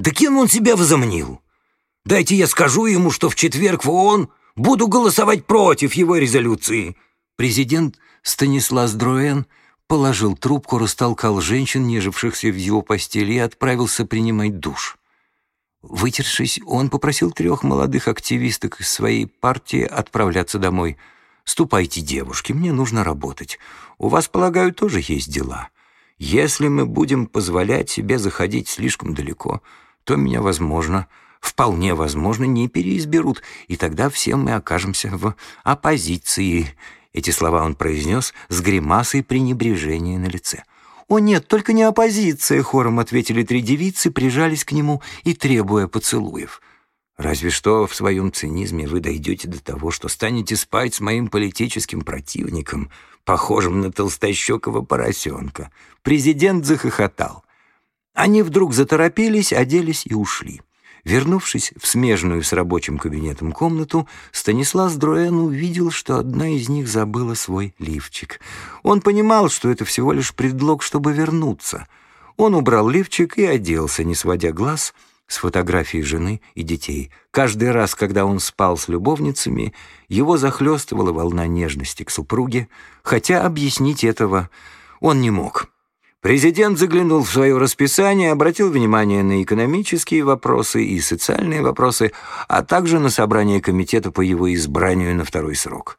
Да кем он себя возомнил? Дайте я скажу ему, что в четверг в ООН буду голосовать против его резолюции». Президент Станислав Дроен положил трубку, растолкал женщин, нежившихся в его постели, и отправился принимать душ. Вытершись, он попросил трех молодых активисток из своей партии отправляться домой. «Ступайте, девушки, мне нужно работать. У вас, полагаю, тоже есть дела. Если мы будем позволять себе заходить слишком далеко, то меня, возможно, вполне возможно, не переизберут, и тогда все мы окажемся в оппозиции». Эти слова он произнес с гримасой пренебрежения на лице. «О нет, только не оппозиция!» — хором ответили три девицы, прижались к нему и требуя поцелуев. «Разве что в своем цинизме вы дойдете до того, что станете спать с моим политическим противником, похожим на толстощекого поросенка». Президент захохотал. Они вдруг заторопились, оделись и ушли. Вернувшись в смежную с рабочим кабинетом комнату, Станислав Дроен увидел, что одна из них забыла свой лифчик. Он понимал, что это всего лишь предлог, чтобы вернуться. Он убрал лифчик и оделся, не сводя глаз с фотографией жены и детей. Каждый раз, когда он спал с любовницами, его захлестывала волна нежности к супруге, хотя объяснить этого он не мог. Президент заглянул в свое расписание, обратил внимание на экономические вопросы и социальные вопросы, а также на собрание комитета по его избранию на второй срок.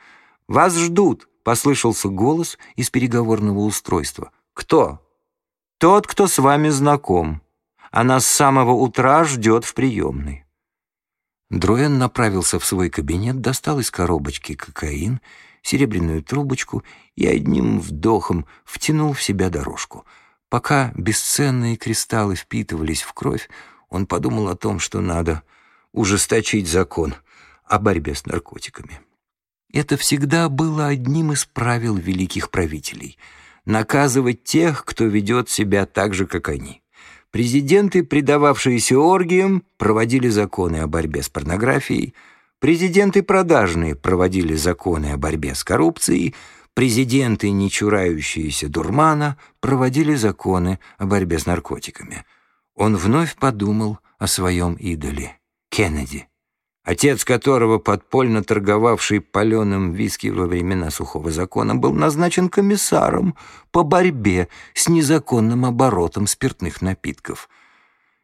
«Вас ждут», — послышался голос из переговорного устройства. «Кто?» «Тот, кто с вами знаком. Она с самого утра ждет в приемной». Дроен направился в свой кабинет, достал из коробочки кокаин — серебряную трубочку и одним вдохом втянул в себя дорожку. Пока бесценные кристаллы впитывались в кровь, он подумал о том, что надо ужесточить закон о борьбе с наркотиками. Это всегда было одним из правил великих правителей — наказывать тех, кто ведет себя так же, как они. Президенты, предававшиеся оргиям, проводили законы о борьбе с порнографией — Президенты продажные проводили законы о борьбе с коррупцией, президенты, не чурающиеся дурмана, проводили законы о борьбе с наркотиками. Он вновь подумал о своем идоле — Кеннеди, отец которого, подпольно торговавший паленым виски во времена сухого закона, был назначен комиссаром по борьбе с незаконным оборотом спиртных напитков.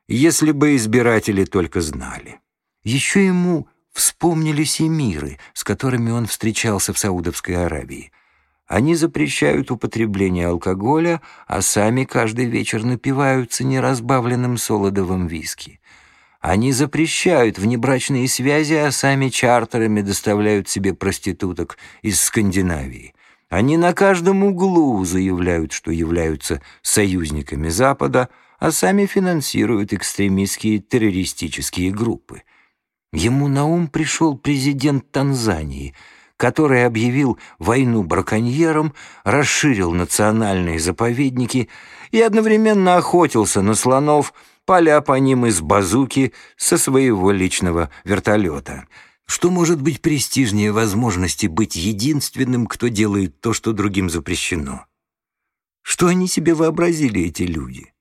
Если бы избиратели только знали. Еще ему Вспомнились эмиры, с которыми он встречался в Саудовской Аравии. Они запрещают употребление алкоголя, а сами каждый вечер напиваются неразбавленным солодовым виски. Они запрещают внебрачные связи, а сами чартерами доставляют себе проституток из Скандинавии. Они на каждом углу заявляют, что являются союзниками Запада, а сами финансируют экстремистские террористические группы. Ему на ум пришел президент Танзании, который объявил войну браконьерам, расширил национальные заповедники и одновременно охотился на слонов, поля по ним из базуки со своего личного вертолета. Что может быть престижнее возможности быть единственным, кто делает то, что другим запрещено? Что они себе вообразили, эти люди?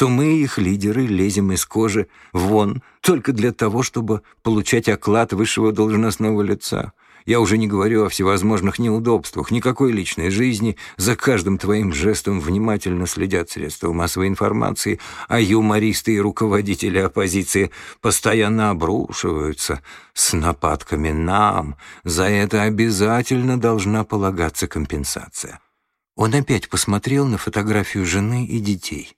Что мы, их лидеры, лезем из кожи вон только для того, чтобы получать оклад высшего должностного лица. Я уже не говорю о всевозможных неудобствах, никакой личной жизни, за каждым твоим жестом внимательно следят средства массовой информации, а юмористы и руководители оппозиции постоянно обрушиваются с нападками нам. За это обязательно должна полагаться компенсация. Он опять посмотрел на фотографию жены и детей.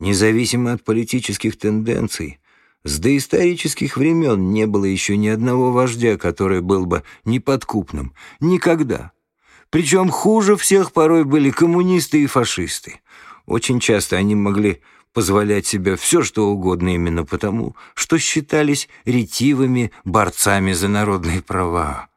Независимо от политических тенденций, с доисторических времен не было еще ни одного вождя, который был бы неподкупным. Никогда. Причем хуже всех порой были коммунисты и фашисты. Очень часто они могли позволять себе все, что угодно именно потому, что считались ретивыми борцами за народные права.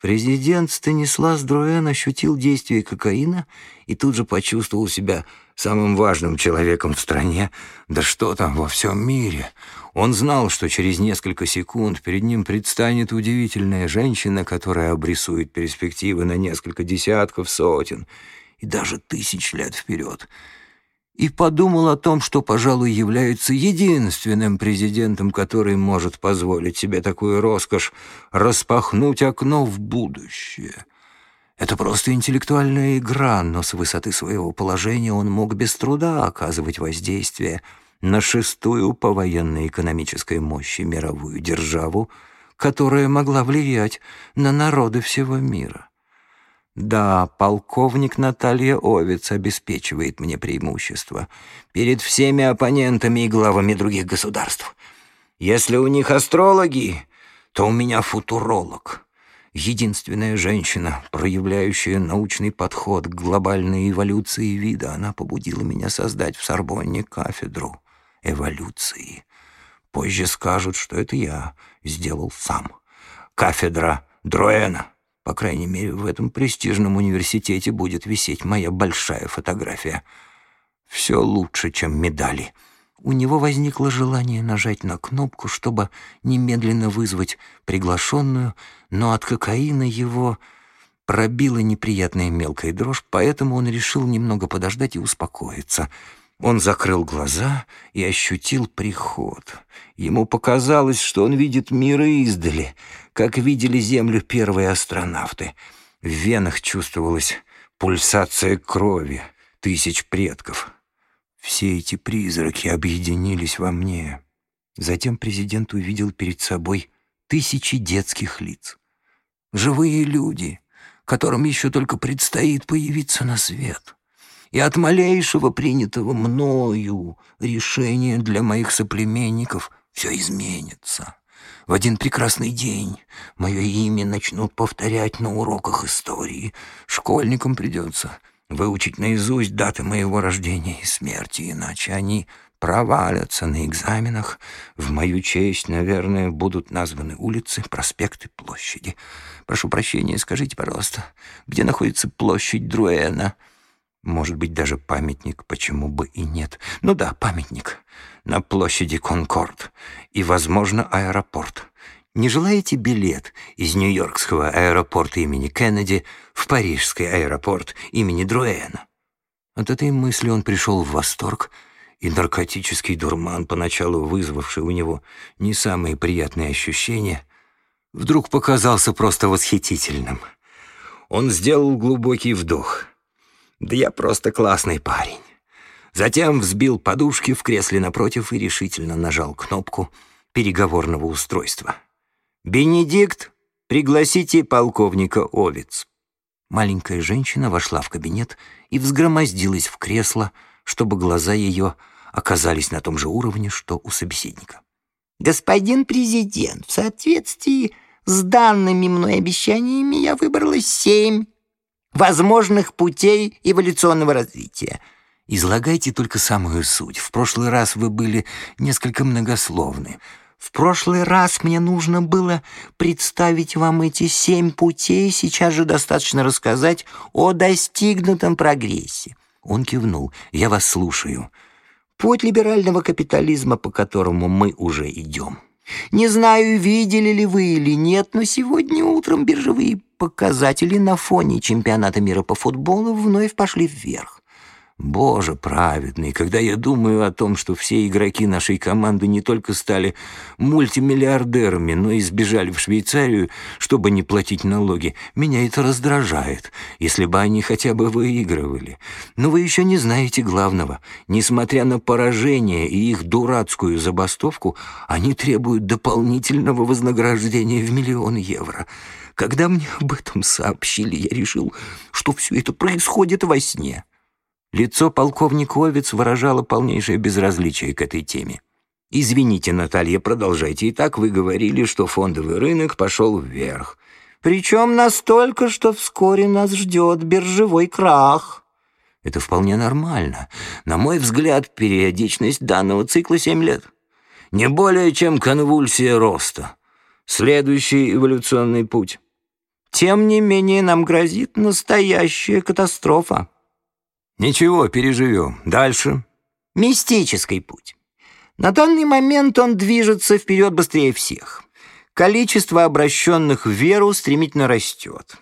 Президент Станислав Дроен ощутил действие кокаина и тут же почувствовал себя самым важным человеком в стране, да что там во всем мире. Он знал, что через несколько секунд перед ним предстанет удивительная женщина, которая обрисует перспективы на несколько десятков, сотен и даже тысяч лет вперед. И подумал о том, что, пожалуй, является единственным президентом, который может позволить себе такую роскошь распахнуть окно в будущее. Это просто интеллектуальная игра, но с высоты своего положения он мог без труда оказывать воздействие на шестую по военной экономической мощи мировую державу, которая могла влиять на народы всего мира. Да, полковник Наталья Овец обеспечивает мне преимущество перед всеми оппонентами и главами других государств. Если у них астрологи, то у меня футуролог. Единственная женщина, проявляющая научный подход к глобальной эволюции вида, она побудила меня создать в Сорбонне кафедру эволюции. Позже скажут, что это я сделал сам. Кафедра Дроэна. По крайней мере, в этом престижном университете будет висеть моя большая фотография. Все лучше, чем медали. У него возникло желание нажать на кнопку, чтобы немедленно вызвать приглашенную, но от кокаина его пробила неприятная мелкая дрожь, поэтому он решил немного подождать и успокоиться — он закрыл глаза и ощутил приход. Ему показалось, что он видит мир издали, как видели Землю первые астронавты. В венах чувствовалась пульсация крови тысяч предков. Все эти призраки объединились во мне. Затем президент увидел перед собой тысячи детских лиц. Живые люди, которым еще только предстоит появиться на свет и от малейшего принятого мною решения для моих соплеменников все изменится. В один прекрасный день мое имя начнут повторять на уроках истории. Школьникам придется выучить наизусть даты моего рождения и смерти, иначе они провалятся на экзаменах. В мою честь, наверное, будут названы улицы, проспекты, площади. Прошу прощения, скажите, пожалуйста, где находится площадь Друэна?» Может быть, даже памятник, почему бы и нет. Ну да, памятник. На площади Конкорд. И, возможно, аэропорт. Не желаете билет из Нью-Йоркского аэропорта имени Кеннеди в Парижский аэропорт имени Друэна? От этой мысли он пришел в восторг, и наркотический дурман, поначалу вызвавший у него не самые приятные ощущения, вдруг показался просто восхитительным. Он сделал глубокий вдох — да я просто классный парень. Затем взбил подушки в кресле напротив и решительно нажал кнопку переговорного устройства. «Бенедикт, пригласите полковника Овец». Маленькая женщина вошла в кабинет и взгромоздилась в кресло, чтобы глаза ее оказались на том же уровне, что у собеседника. «Господин президент, в соответствии с данными мной обещаниями я выбрала семь возможных путей эволюционного развития. Излагайте только самую суть. В прошлый раз вы были несколько многословны. В прошлый раз мне нужно было представить вам эти семь путей, сейчас же достаточно рассказать о достигнутом прогрессе. Он кивнул. «Я вас слушаю». Путь либерального капитализма, по которому мы уже идем. Не знаю, видели ли вы или нет, но сегодня утром биржевые показатели на фоне чемпионата мира по футболу вновь пошли вверх. Боже праведный, когда я думаю о том, что все игроки нашей команды не только стали мультимиллиардерами, но и сбежали в Швейцарию, чтобы не платить налоги, меня это раздражает, если бы они хотя бы выигрывали. Но вы еще не знаете главного. Несмотря на поражение и их дурацкую забастовку, они требуют дополнительного вознаграждения в миллион евро. Когда мне об этом сообщили, я решил, что все это происходит во сне. Лицо полковника Овец выражало полнейшее безразличие к этой теме. «Извините, Наталья, продолжайте. Итак, вы говорили, что фондовый рынок пошел вверх. Причем настолько, что вскоре нас ждет биржевой крах». Это вполне нормально. На мой взгляд, периодичность данного цикла семь лет. Не более чем конвульсия роста. Следующий эволюционный путь. Тем не менее, нам грозит настоящая катастрофа. Ничего, переживем. Дальше. Мистический путь. На данный момент он движется вперед быстрее всех. Количество обращенных в веру стремительно растет.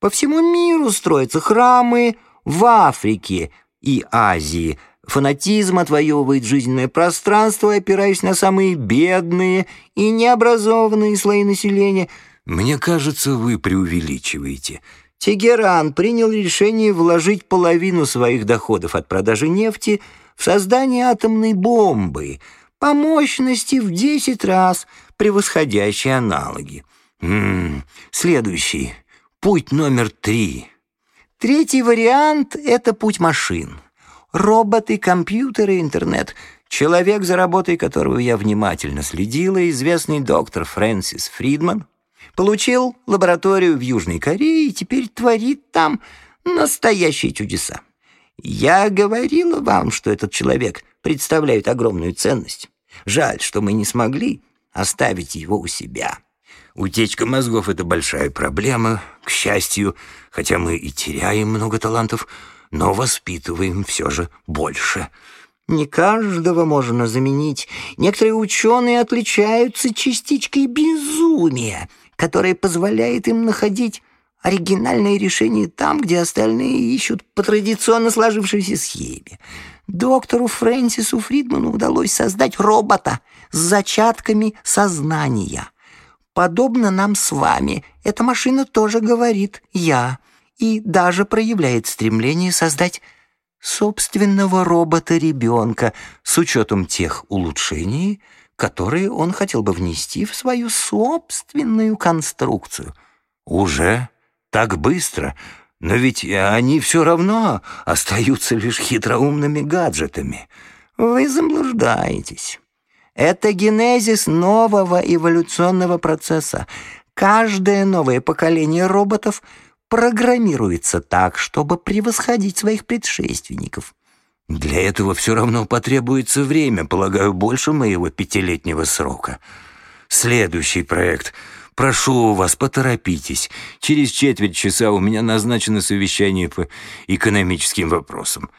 По всему миру строятся храмы, в Африке и Азии Фанатизм отвоевывает жизненное пространство, опираясь на самые бедные и необразованные слои населения. Мне кажется, вы преувеличиваете. Тегеран принял решение вложить половину своих доходов от продажи нефти в создание атомной бомбы по мощности в 10 раз превосходящей аналоги. М -м, следующий. Путь номер три. Третий вариант — это путь машин роботы, компьютеры, интернет. Человек, за работой которого я внимательно следила, известный доктор Фрэнсис Фридман, получил лабораторию в Южной Корее и теперь творит там настоящие чудеса. Я говорила вам, что этот человек представляет огромную ценность. Жаль, что мы не смогли оставить его у себя. Утечка мозгов — это большая проблема, к счастью, хотя мы и теряем много талантов — но воспитываем все же больше. Не каждого можно заменить. Некоторые ученые отличаются частичкой безумия, которая позволяет им находить оригинальные решения там, где остальные ищут по традиционно сложившейся схеме. Доктору Фрэнсису Фридману удалось создать робота с зачатками сознания. Подобно нам с вами, эта машина тоже говорит «я» и даже проявляет стремление создать собственного робота-ребенка с учетом тех улучшений, которые он хотел бы внести в свою собственную конструкцию. Уже? Так быстро? Но ведь они все равно остаются лишь хитроумными гаджетами. Вы заблуждаетесь. Это генезис нового эволюционного процесса. Каждое новое поколение роботов — программируется так, чтобы превосходить своих предшественников. Для этого все равно потребуется время, полагаю, больше моего пятилетнего срока. Следующий проект. Прошу вас, поторопитесь. Через четверть часа у меня назначено совещание по экономическим вопросам.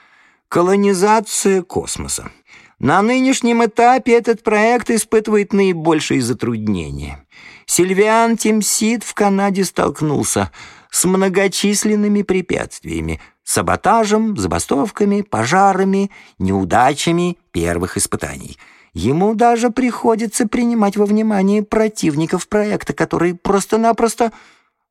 Колонизация космоса. На нынешнем этапе этот проект испытывает наибольшие затруднения. Сильвиан Тимсид в Канаде столкнулся с многочисленными препятствиями, саботажем, забастовками, пожарами, неудачами первых испытаний. Ему даже приходится принимать во внимание противников проекта, которые просто-напросто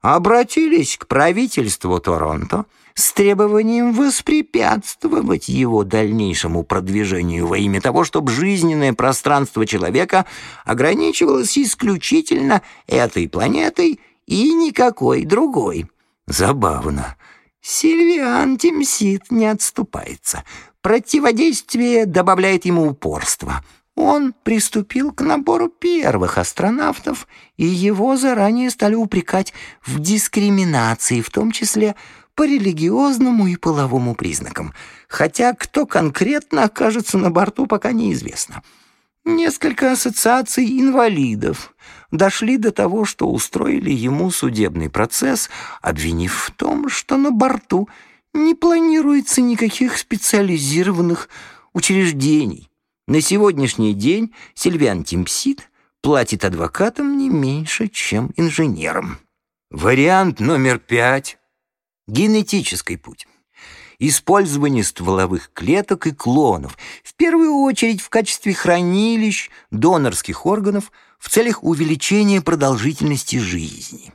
обратились к правительству Торонто с требованием воспрепятствовать его дальнейшему продвижению во имя того, чтобы жизненное пространство человека ограничивалось исключительно этой планетой и никакой другой. Забавно. Сильвиан Тимсит не отступается. Противодействие добавляет ему упорства. Он приступил к набору первых астронавтов, и его заранее стали упрекать в дискриминации, в том числе по религиозному и половому признакам. Хотя кто конкретно окажется на борту, пока неизвестно. Несколько ассоциаций инвалидов дошли до того, что устроили ему судебный процесс, обвинив в том, что на борту не планируется никаких специализированных учреждений. На сегодняшний день Сильвиан Тимпсит платит адвокатам не меньше, чем инженерам. Вариант номер пять — генетический путь использование стволовых клеток и клонов, в первую очередь в качестве хранилищ донорских органов в целях увеличения продолжительности жизни.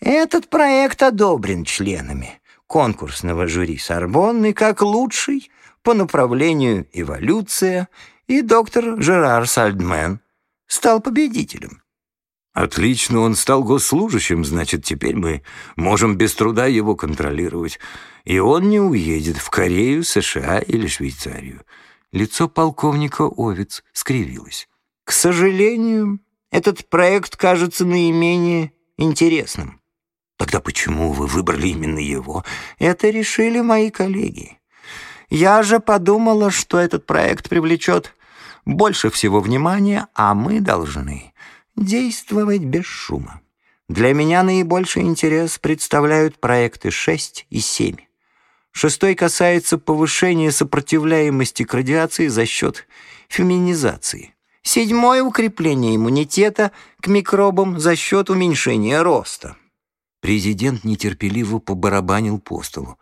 Этот проект одобрен членами конкурсного жюри Сорбонны как лучший по направлению эволюция, и доктор Жерар Сальдмен стал победителем. Отлично, он стал госслужащим, значит, теперь мы можем без труда его контролировать. И он не уедет в Корею, США или Швейцарию. Лицо полковника Овец скривилось. К сожалению, этот проект кажется наименее интересным. Тогда почему вы выбрали именно его? Это решили мои коллеги. Я же подумала, что этот проект привлечет больше всего внимания, а мы должны действовать без шума. Для меня наибольший интерес представляют проекты 6 и 7. Шестой касается повышения сопротивляемости к радиации за счет феминизации. Седьмое — укрепление иммунитета к микробам за счет уменьшения роста. Президент нетерпеливо побарабанил по столу.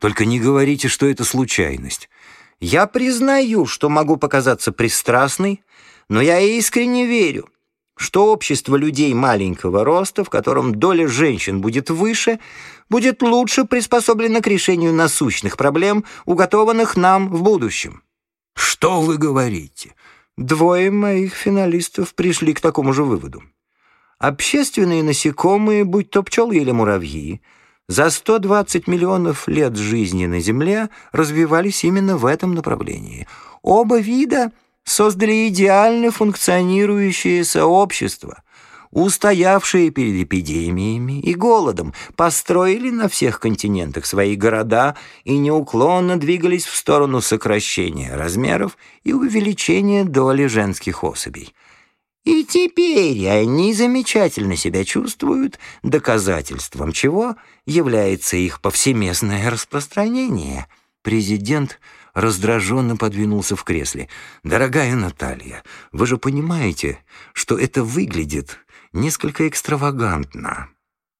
«Только не говорите, что это случайность. Я признаю, что могу показаться пристрастной, но я искренне верю, что общество людей маленького роста, в котором доля женщин будет выше, будет лучше приспособлено к решению насущных проблем, уготованных нам в будущем. Что вы говорите? Двое моих финалистов пришли к такому же выводу. Общественные насекомые, будь то пчелы или муравьи, за 120 миллионов лет жизни на Земле развивались именно в этом направлении. Оба вида создали идеально функционирующее сообщество, устоявшие перед эпидемиями и голодом, построили на всех континентах свои города и неуклонно двигались в сторону сокращения размеров и увеличения доли женских особей. И теперь они замечательно себя чувствуют, доказательством чего является их повсеместное распространение. Президент раздраженно подвинулся в кресле. «Дорогая Наталья, вы же понимаете, что это выглядит несколько экстравагантно».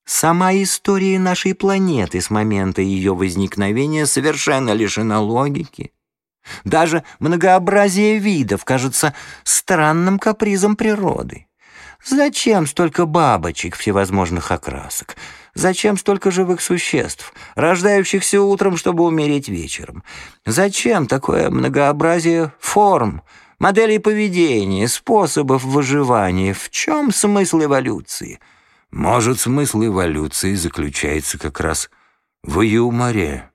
Сама история нашей планеты с момента ее возникновения совершенно лишена логики. Даже многообразие видов кажется странным капризом природы. Зачем столько бабочек всевозможных окрасок? Зачем столько живых существ, рождающихся утром, чтобы умереть вечером? Зачем такое многообразие форм, моделей поведения, способов выживания? В чем смысл эволюции? Может, смысл эволюции заключается как раз в юморе.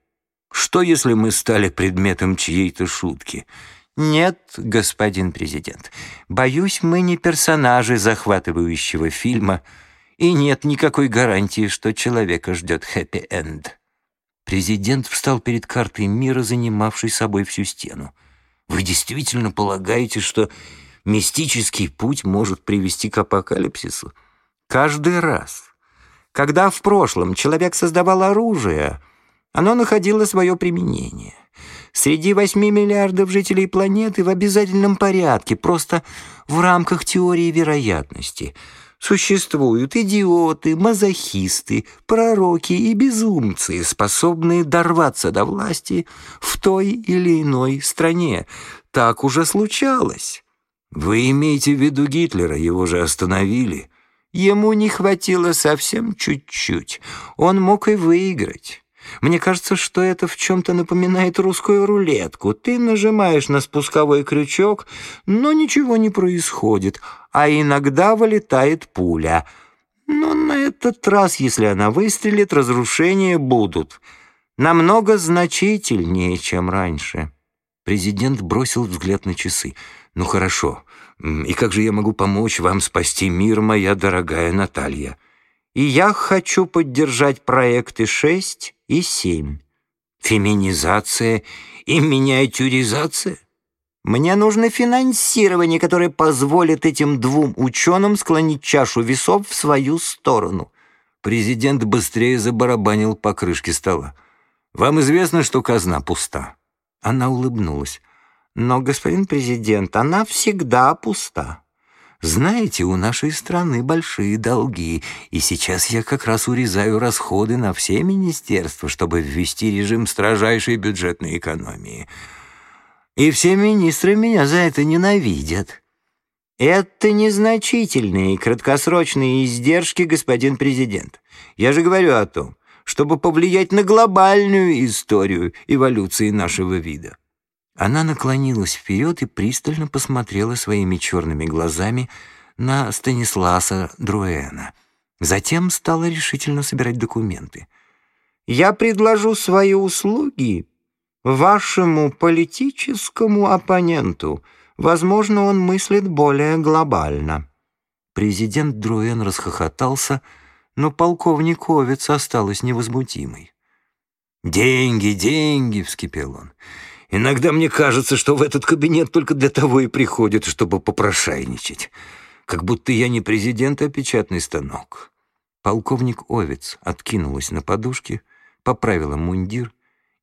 Что, если мы стали предметом чьей-то шутки? Нет, господин президент, боюсь, мы не персонажи захватывающего фильма, и нет никакой гарантии, что человека ждет хэппи-энд. Президент встал перед картой мира, занимавшей собой всю стену. Вы действительно полагаете, что мистический путь может привести к апокалипсису? Каждый раз, когда в прошлом человек создавал оружие, оно находило свое применение. Среди 8 миллиардов жителей планеты в обязательном порядке, просто в рамках теории вероятности, существуют идиоты, мазохисты, пророки и безумцы, способные дорваться до власти в той или иной стране. Так уже случалось. Вы имеете в виду Гитлера, его же остановили. Ему не хватило совсем чуть-чуть. Он мог и выиграть. Мне кажется, что это в чем-то напоминает русскую рулетку. Ты нажимаешь на спусковой крючок, но ничего не происходит, а иногда вылетает пуля. Но на этот раз, если она выстрелит, разрушения будут. Намного значительнее, чем раньше. Президент бросил взгляд на часы. «Ну хорошо. И как же я могу помочь вам спасти мир, моя дорогая Наталья?» «И я хочу поддержать проекты 6 и семь. Феминизация и миниатюризация? Мне нужно финансирование, которое позволит этим двум ученым склонить чашу весов в свою сторону. Президент быстрее забарабанил по крышке стола. «Вам известно, что казна пуста?» Она улыбнулась. «Но, господин президент, она всегда пуста». Знаете, у нашей страны большие долги, и сейчас я как раз урезаю расходы на все министерства, чтобы ввести режим строжайшей бюджетной экономии. И все министры меня за это ненавидят. Это незначительные краткосрочные издержки, господин президент. Я же говорю о том, чтобы повлиять на глобальную историю эволюции нашего вида. Она наклонилась вперед и пристально посмотрела своими черными глазами на Станисласа Друэна. Затем стала решительно собирать документы. «Я предложу свои услуги вашему политическому оппоненту. Возможно, он мыслит более глобально». Президент Друэн расхохотался, но полковник Овец осталась невозмутимой. «Деньги, деньги!» — вскипел он. Иногда мне кажется, что в этот кабинет только для того и приходят, чтобы попрошайничать. Как будто я не президент, а печатный станок. Полковник Овец откинулась на подушке, поправила мундир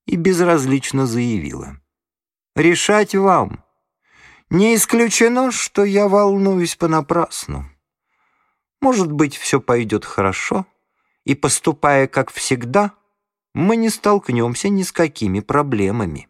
и безразлично заявила. «Решать вам. Не исключено, что я волнуюсь понапрасну. Может быть, все пойдет хорошо, и, поступая как всегда, мы не столкнемся ни с какими проблемами».